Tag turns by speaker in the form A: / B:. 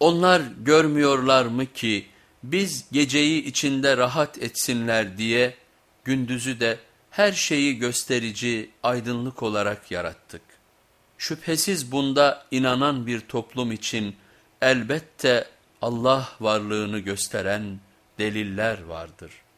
A: Onlar görmüyorlar mı ki biz geceyi içinde rahat etsinler diye gündüzü de her şeyi gösterici aydınlık olarak yarattık. Şüphesiz bunda inanan bir toplum için elbette Allah varlığını gösteren deliller vardır.''